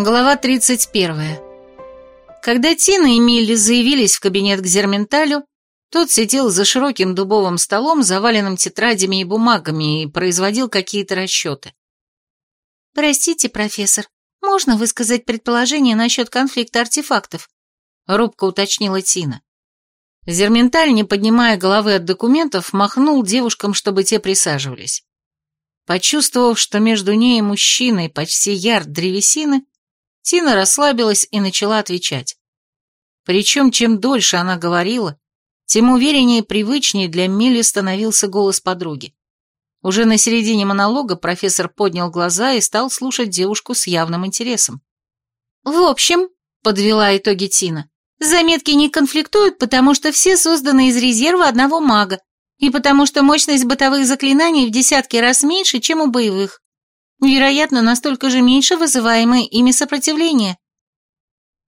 Глава 31. Когда Тина и Милли заявились в кабинет к Зерменталю, тот сидел за широким дубовым столом, заваленным тетрадями и бумагами, и производил какие-то расчеты. «Простите, профессор, можно высказать предположение насчет конфликта артефактов?» — робко уточнила Тина. Зерменталь, не поднимая головы от документов, махнул девушкам, чтобы те присаживались. Почувствовав, что между ней и мужчиной почти ярд древесины, Тина расслабилась и начала отвечать. Причем, чем дольше она говорила, тем увереннее и привычнее для Милли становился голос подруги. Уже на середине монолога профессор поднял глаза и стал слушать девушку с явным интересом. «В общем», — подвела итоги Тина, — «заметки не конфликтуют, потому что все созданы из резерва одного мага, и потому что мощность бытовых заклинаний в десятки раз меньше, чем у боевых. Вероятно, настолько же меньше вызываемое ими сопротивление.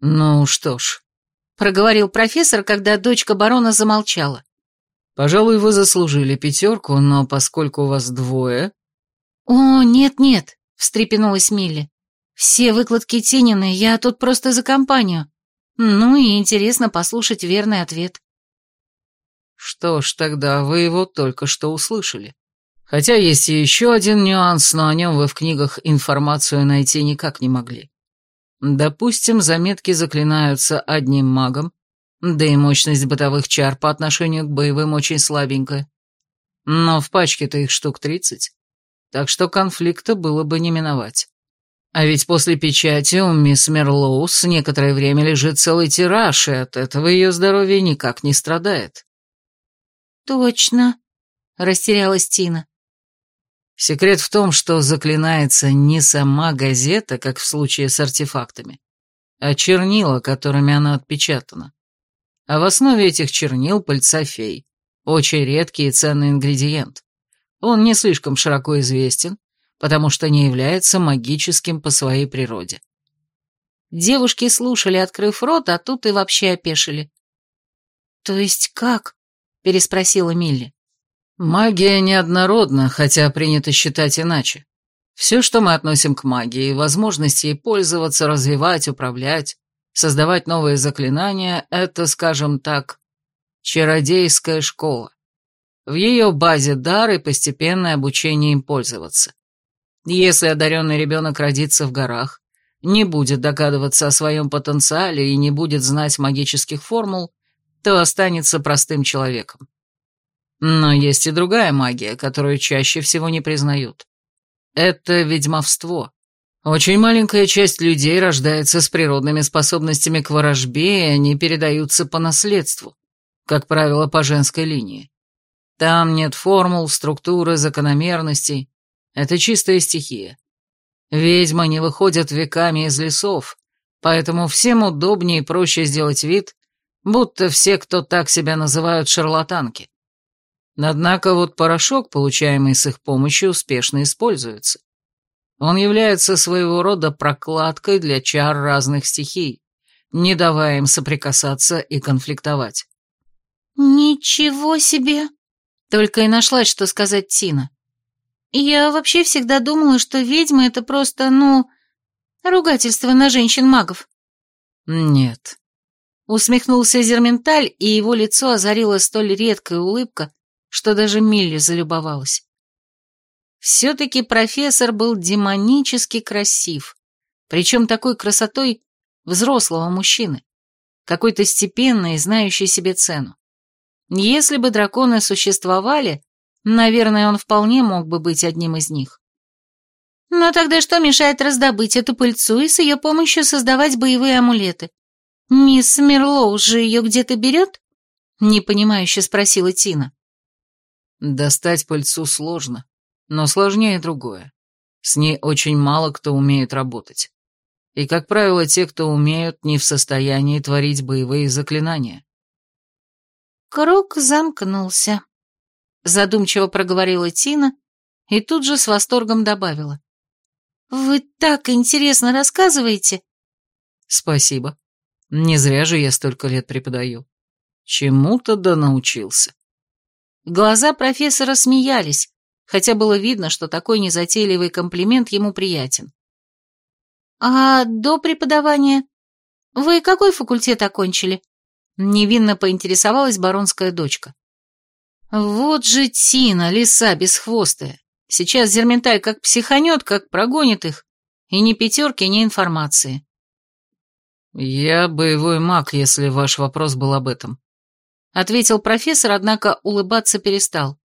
«Ну что ж», — проговорил профессор, когда дочка барона замолчала. «Пожалуй, вы заслужили пятерку, но поскольку у вас двое...» «О, нет-нет», — встрепенулась Милли. «Все выкладки Тинины, я тут просто за компанию. Ну и интересно послушать верный ответ». «Что ж, тогда вы его только что услышали. Хотя есть и еще один нюанс, но о нем вы в книгах информацию найти никак не могли. Допустим, заметки заклинаются одним магом, да и мощность бытовых чар по отношению к боевым очень слабенькая. Но в пачке-то их штук тридцать, так что конфликта было бы не миновать. А ведь после печати у мисс Мерлоус некоторое время лежит целый тираж, и от этого ее здоровье никак не страдает. «Точно», — растерялась Тина. Секрет в том, что заклинается не сама газета, как в случае с артефактами, а чернила, которыми она отпечатана. А в основе этих чернил пыльца фей, очень редкий и ценный ингредиент. Он не слишком широко известен, потому что не является магическим по своей природе. Девушки слушали, открыв рот, а тут и вообще опешили. «То есть как?» — переспросила Милли. Магия неоднородна, хотя принято считать иначе. Все, что мы относим к магии, возможность ей пользоваться, развивать, управлять, создавать новые заклинания, это, скажем так, чародейская школа. В ее базе дар и постепенное обучение им пользоваться. Если одаренный ребенок родится в горах, не будет догадываться о своем потенциале и не будет знать магических формул, то останется простым человеком. Но есть и другая магия, которую чаще всего не признают. Это ведьмовство. Очень маленькая часть людей рождается с природными способностями к ворожбе, и они передаются по наследству, как правило, по женской линии. Там нет формул, структуры, закономерностей. Это чистая стихия. Ведьмы не выходят веками из лесов, поэтому всем удобнее и проще сделать вид, будто все, кто так себя называют, шарлатанки. Однако вот порошок, получаемый с их помощью, успешно используется. Он является своего рода прокладкой для чар разных стихий, не давая им соприкасаться и конфликтовать. «Ничего себе!» Только и нашлась, что сказать Тина. «Я вообще всегда думала, что ведьмы — это просто, ну, ругательство на женщин-магов». «Нет». Усмехнулся Зерменталь, и его лицо озарила столь редкая улыбка, что даже Милли залюбовалась. Все-таки профессор был демонически красив, причем такой красотой взрослого мужчины, какой-то степенной и знающей себе цену. Если бы драконы существовали, наверное, он вполне мог бы быть одним из них. Но тогда что мешает раздобыть эту пыльцу и с ее помощью создавать боевые амулеты? Мисс Мерлоу же ее где-то берет? Непонимающе спросила Тина. Достать пыльцу сложно, но сложнее другое. С ней очень мало кто умеет работать. И, как правило, те, кто умеют, не в состоянии творить боевые заклинания. Круг замкнулся. Задумчиво проговорила Тина и тут же с восторгом добавила. «Вы так интересно рассказываете!» «Спасибо. Не зря же я столько лет преподаю. Чему-то да научился». Глаза профессора смеялись, хотя было видно, что такой незатейливый комплимент ему приятен. А до преподавания? Вы какой факультет окончили? Невинно поинтересовалась баронская дочка. Вот же Тина, лиса бесхвостая. Сейчас Зерменталь как психанет, как прогонит их. И ни пятерки, ни информации. «Я боевой маг, если ваш вопрос был об этом», — ответил профессор, однако улыбаться перестал.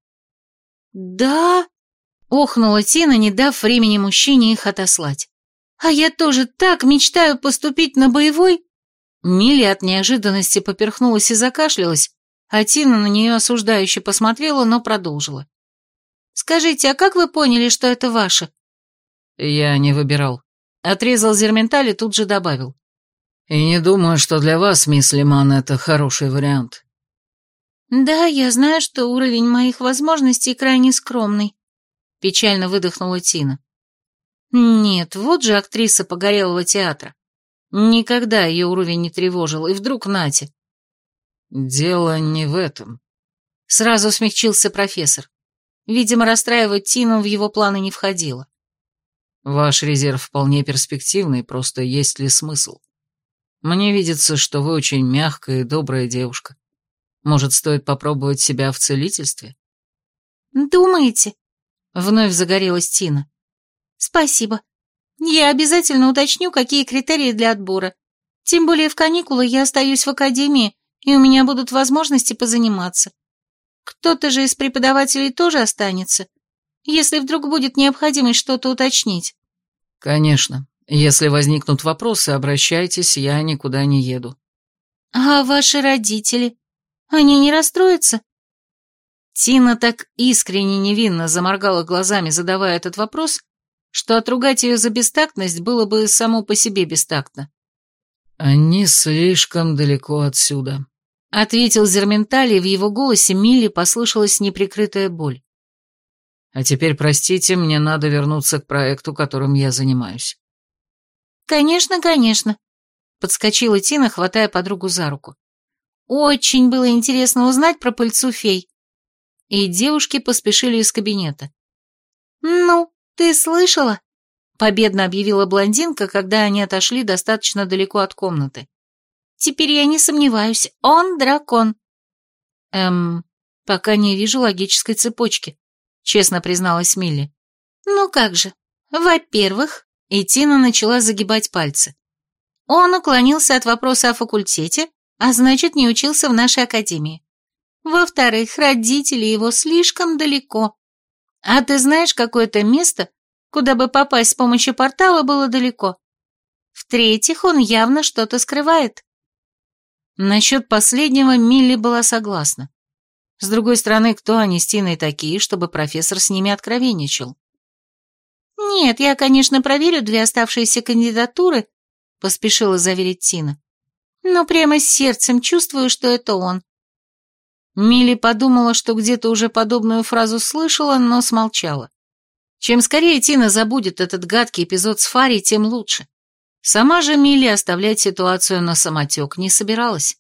«Да?» — охнула Тина, не дав времени мужчине их отослать. «А я тоже так мечтаю поступить на боевой?» Милли от неожиданности поперхнулась и закашлялась, а Тина на нее осуждающе посмотрела, но продолжила. «Скажите, а как вы поняли, что это ваше?» «Я не выбирал». Отрезал Зерменталь и тут же добавил. «И не думаю, что для вас, мисс Лиман, это хороший вариант». «Да, я знаю, что уровень моих возможностей крайне скромный», — печально выдохнула Тина. «Нет, вот же актриса погорелого театра. Никогда ее уровень не тревожил, и вдруг нате». «Дело не в этом», — сразу смягчился профессор. Видимо, расстраивать Тину в его планы не входило. «Ваш резерв вполне перспективный, просто есть ли смысл? Мне видится, что вы очень мягкая и добрая девушка. Может, стоит попробовать себя в целительстве?» «Думаете?» — вновь загорелась Тина. «Спасибо. Я обязательно уточню, какие критерии для отбора. Тем более в каникулы я остаюсь в академии, и у меня будут возможности позаниматься. Кто-то же из преподавателей тоже останется, если вдруг будет необходимость что-то уточнить. Конечно. Если возникнут вопросы, обращайтесь, я никуда не еду. А ваши родители? Они не расстроятся? Тина так искренне невинно заморгала глазами, задавая этот вопрос, что отругать ее за бестактность было бы само по себе бестактно. Они слишком далеко отсюда, ответил Зерменталь, и в его голосе Милли послышалась неприкрытая боль. А теперь, простите, мне надо вернуться к проекту, которым я занимаюсь. Конечно, конечно, подскочила Тина, хватая подругу за руку. Очень было интересно узнать про пыльцу фей. И девушки поспешили из кабинета. Ну, ты слышала? Победно объявила блондинка, когда они отошли достаточно далеко от комнаты. Теперь я не сомневаюсь, он дракон. Эм, пока не вижу логической цепочки, честно призналась Милли. Ну как же, во-первых, и начала загибать пальцы. Он уклонился от вопроса о факультете, а значит, не учился в нашей академии. Во-вторых, родители его слишком далеко. А ты знаешь какое-то место, куда бы попасть с помощью портала было далеко? В-третьих, он явно что-то скрывает. Насчет последнего Милли была согласна. С другой стороны, кто они с Тиной такие, чтобы профессор с ними откровенничал? «Нет, я, конечно, проверю две оставшиеся кандидатуры», — поспешила заверить Тина. «Но прямо с сердцем чувствую, что это он». Милли подумала, что где-то уже подобную фразу слышала, но смолчала. Чем скорее Тина забудет этот гадкий эпизод с Фари, тем лучше. Сама же Милли оставлять ситуацию на самотек не собиралась.